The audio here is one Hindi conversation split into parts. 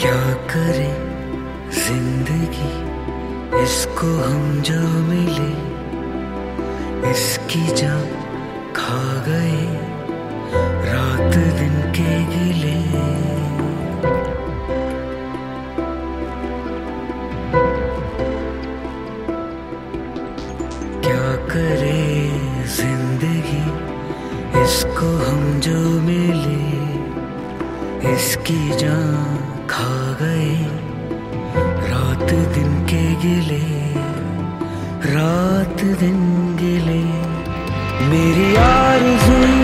क्या करे ज़िंदगी? इसको हम जो मिले, इसकी जा खा गए, रात दिन के गिले। क्या करे ज़िंदगी? इसको हम जो मिले, इसकी जान खा गए। रात दिन के गिले रात दिन गिले। मेरी आरज़ू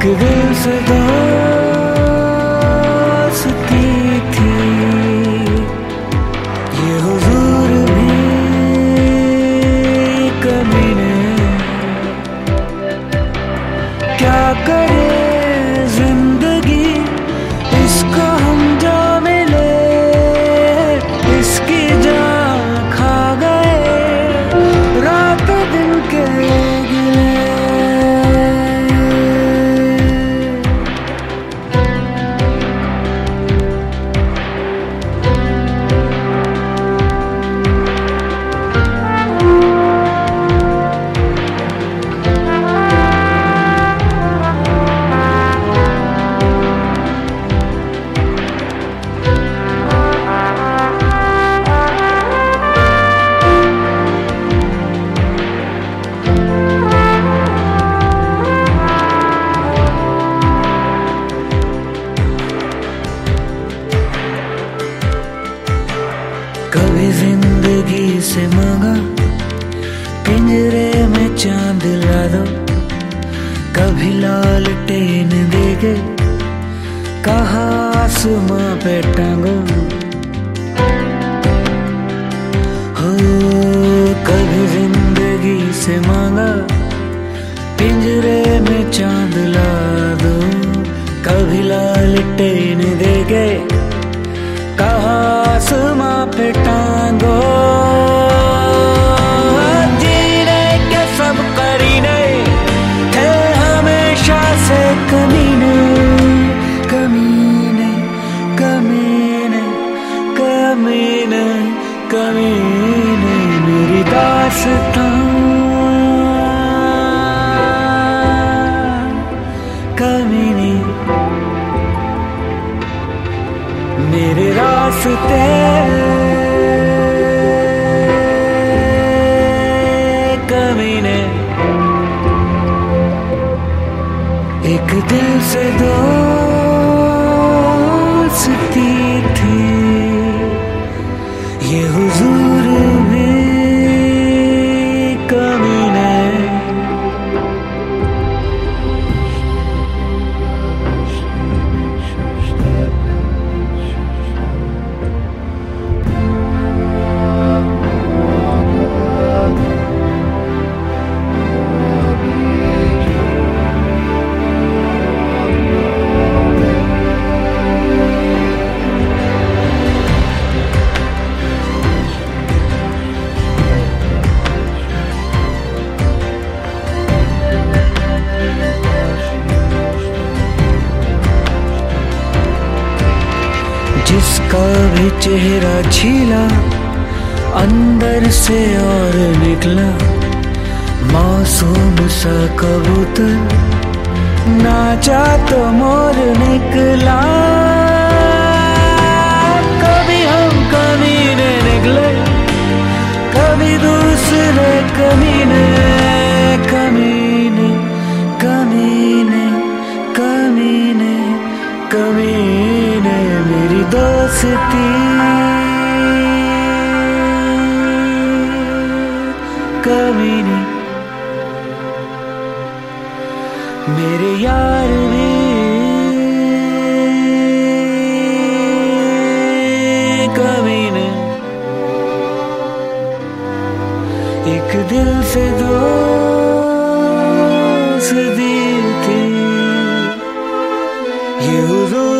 एक दिल से थी। ये हुजूर भी कमी ने क्या करे? कभी ज़िंदगी से मांगा, पिंजरे में चाँद ला दो कभी लाल टेन दे के कहा पे टांगो। हो, कभी ज़िंदगी से मांगा, पिंजरे में चाँद ला दो कभी लाल टेन दे के आसमां पे रास्ते कमीने एक दिल से दोस्ती जिसका भी चेहरा छीला, अंदर से और निकला। मासूम सा कबूतर नाचा तो मोर निकला। कभी हम कमीने निकले, कभी दूसरे कमीने कमीने कमीने कमीने कमीने मेरी दोस्ती। कमीने मेरे यार भी कमीने एक दिल से दोस्ती थी। ये हुजूर